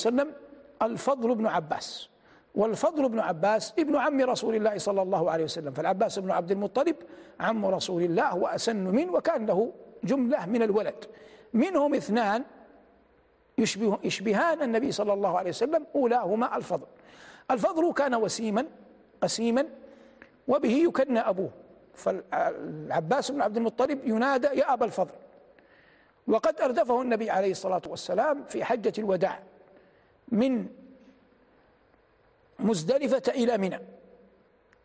وسلم الفضل بن عباس. والفضل بن عباس ابن عم رسول الله صلى الله عليه وسلم. فالعباس بن عبد المطلب عم رسول الله وأسن منه وكان له جملة من الولد. منهم اثنان يشبه يشبهان النبي صلى الله عليه وسلم أولاهما الفضل. الفضل كان وسيما قسيما وبه يكنى أبوه. فالعباس بن عبد المطلب ينادى يا أبا الفضل. وقد أردفه النبي عليه الصلاة والسلام في حجة الوداع. من مزدلفة إلى منى.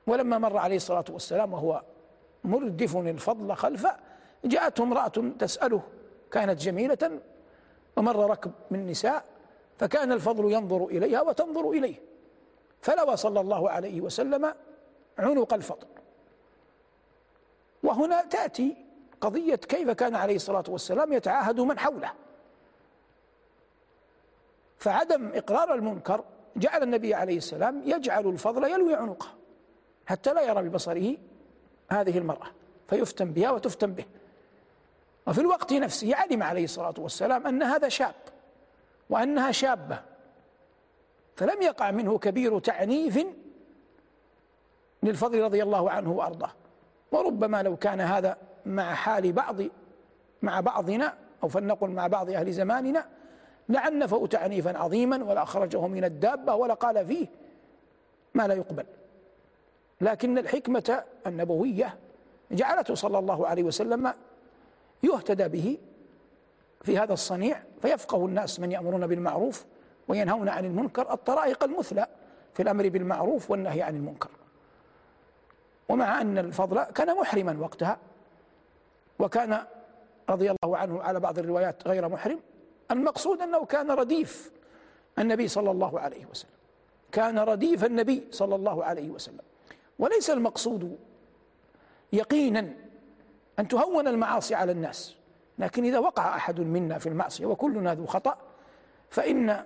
ولما مر عليه الصلاة والسلام وهو مردف الفضل خلفه جاءته امرأة تسأله كانت جميلة ومر ركب من نساء فكان الفضل ينظر إليها وتنظر إليه. فلوى صلى الله عليه وسلم عنق الفضل. وهنا تأتي قضية كيف كان عليه الصلاة والسلام يتعاهد من حوله. فعدم إقرار المنكر جعل النبي عليه السلام يجعل الفضل يلوي عنقه حتى لا يرى ببصره هذه المرأة فيفتن بها وتفتن به. وفي الوقت نفسه علم عليه الصلاة والسلام أن هذا شاب وأنها شابة فلم يقع منه كبير تعنيف للفضل رضي الله عنه وأرضاه. وربما لو كان هذا مع حال بعض مع بعضنا أو فلنقل مع بعض أهل زماننا لعنفه تعنيفا عظيما ولأخرجه من الدابة ولقال فيه ما لا يقبل. لكن الحكمة النبوية جعلته صلى الله عليه وسلم يهتدى به في هذا الصنيع فيفقه الناس من يأمرون بالمعروف وينهون عن المنكر الطرائق المثلى في الأمر بالمعروف والنهي عن المنكر. ومع أن الفضل كان محرما وقتها وكان رضي الله عنه على بعض الروايات غير محرم المقصود أنه كان رديف النبي صلى الله عليه وسلم. كان رديف النبي صلى الله عليه وسلم. وليس المقصود يقينا أن تهون المعاصي على الناس لكن إذا وقع أحد منا في المعصية وكلنا ذو خطأ فإن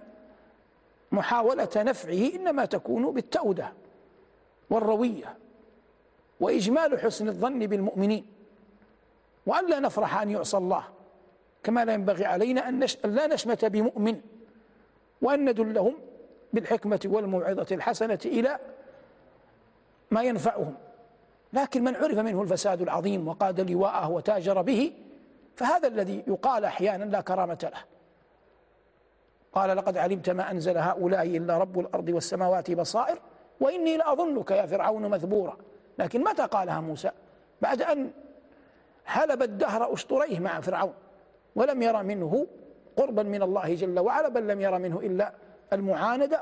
محاولة نفعه إنما تكون بالتأودة والروية وإجمال حسن الظن بالمؤمنين وأن لا نفرح أن يعصى الله. كما لا ينبغي علينا أن لا نشمت بمؤمن وأن ندلهم بالحكمة والموعظة الحسنة إلى ما ينفعهم. لكن من عرف منه الفساد العظيم وقاد لواءه وتاجر به فهذا الذي يقال أحيانا لا كرامة له. قال لقد علمت ما أنزل هؤلاء إلا رب الأرض والسماوات بصائر وإني لأظنك يا فرعون مثبورا. لكن متى قالها موسى؟ بعد أن حلب الدهر أسطريه مع فرعون. ولم يرى منه قربا من الله جل وعلا بل لم يرى منه إلا المعاندة